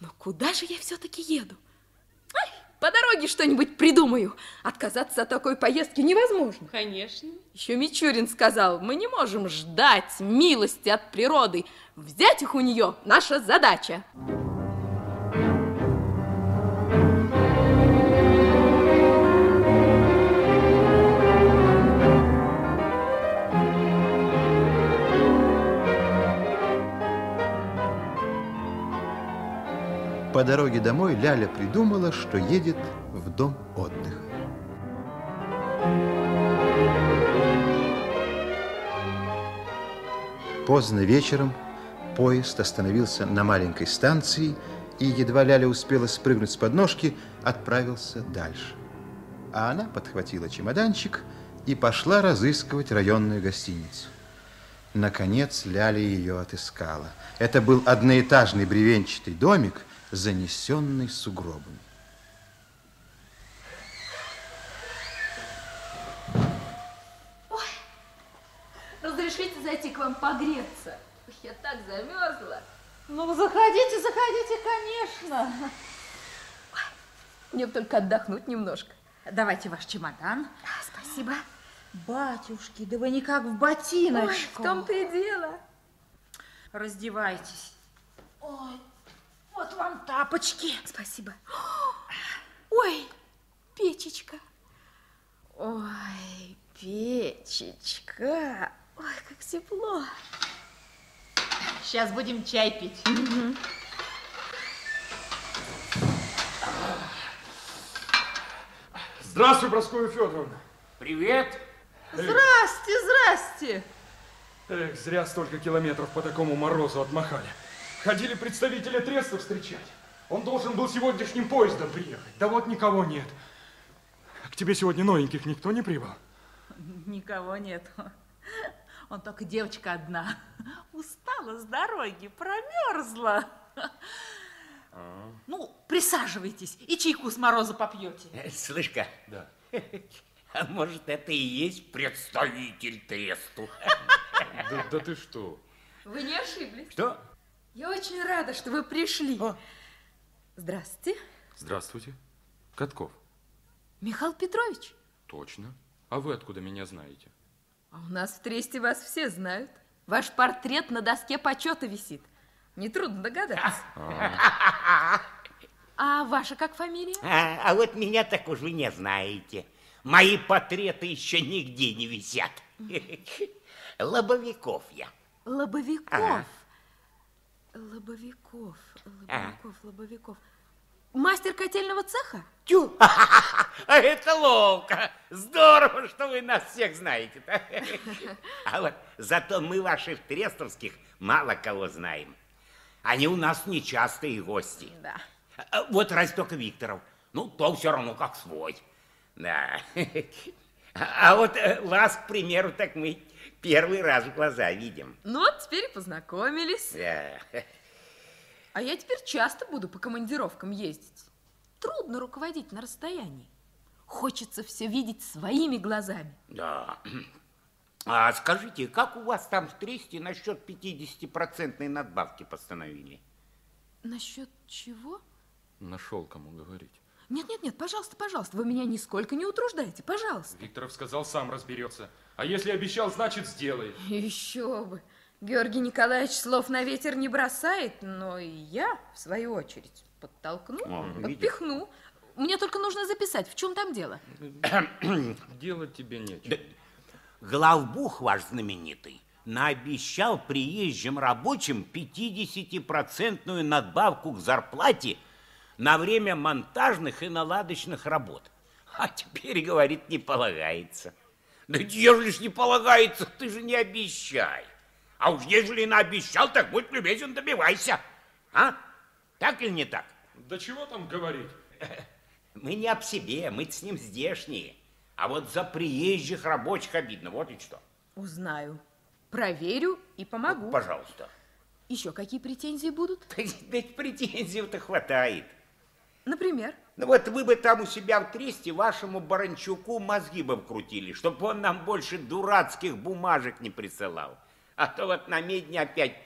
Но куда же я все-таки еду? Ай, по дороге что-нибудь придумаю. Отказаться от такой поездки невозможно. Конечно. Еще Мичурин сказал, мы не можем ждать милости от природы. Взять их у нее наша задача. По дороге домой Ляля придумала, что едет в дом отдыха. Поздно вечером поезд остановился на маленькой станции, и едва Ляля успела спрыгнуть с подножки, отправился дальше. А она подхватила чемоданчик и пошла разыскивать районную гостиницу. Наконец Ляля ее отыскала. Это был одноэтажный бревенчатый домик, занесенный сугробами. Ой, разрешите зайти к вам погреться? Ой, Я так замерзла. Ну, заходите, заходите, конечно. Мне бы только отдохнуть немножко. Давайте ваш чемодан. Спасибо. Батюшки, да вы никак в Ой, ботиночку. в том-то и дело. Раздевайтесь. Ой, вот вам тапочки. Спасибо. Ой, печечка. Ой, печечка. Ой, как тепло. Сейчас будем чай пить. Здравствуй, Прасковья Федоровна. Привет. Здрасте, здрасте. Эх, зря столько километров по такому морозу отмахали. Ходили представители треста встречать. Он должен был сегодняшним поездом приехать. Да вот никого нет. К тебе сегодня новеньких никто не прибыл? Никого нет. Он только девочка одна. Устала с дороги, промерзла. Ну, присаживайтесь и чайку с мороза попьете. Э, Слышь-ка, Да. а может это и есть представитель тресту? Да, да ты что? Вы не ошиблись. Что? Я очень рада, что вы пришли. О. Здравствуйте, Здравствуйте. Катков. Михаил Петрович. Точно. А вы откуда меня знаете? А у нас в Тресте вас все знают. Ваш портрет на доске почета висит. Нетрудно догадаться. А ваша как фамилия? А, а вот меня так уж вы не знаете. Мои портреты еще нигде не висят. Лобовиков я. Лобовиков. Ага. Лобовиков. Лобовиков, Лобовиков. Мастер котельного цеха? Тю, а это ловко. Здорово, что вы нас всех знаете. А вот зато мы ваших трестовских мало кого знаем. Они у нас нечастые гости. Да. А Вот разве только Викторов. Ну, то все равно как свой. Да. А вот э, вас, к примеру, так мы первый раз в глаза видим. Ну вот теперь познакомились. Да. А я теперь часто буду по командировкам ездить. Трудно руководить на расстоянии. Хочется все видеть своими глазами. Да. А скажите, как у вас там в Тресте насчет 50-процентной надбавки постановили? Насчет чего? Нашел кому говорить. Нет, нет, нет, пожалуйста, пожалуйста, вы меня нисколько не утруждайте, пожалуйста. Викторов сказал, сам разберется. А если обещал, значит сделает. Еще бы. Георгий Николаевич слов на ветер не бросает, но и я, в свою очередь, подтолкну, О, подпихну. Мне только нужно записать, в чем там дело. Делать тебе нечего. Главбух ваш знаменитый наобещал приезжим рабочим 50-процентную надбавку к зарплате на время монтажных и наладочных работ. А теперь, говорит, не полагается. Да ежели ж не полагается, ты же не обещай. А уж ежели наобещал, так будь любезен, добивайся. А? Так или не так? Да чего там говорить? Мы не об себе, мы с ним здешние. А вот за приезжих рабочих обидно, вот и что. Узнаю, проверю и помогу. Пожалуйста. Еще какие претензии будут? Да, да претензий-то хватает. Например? Ну вот вы бы там у себя в тресте вашему Баранчуку мозги бы вкрутили, чтобы он нам больше дурацких бумажек не присылал. А то вот на медне опять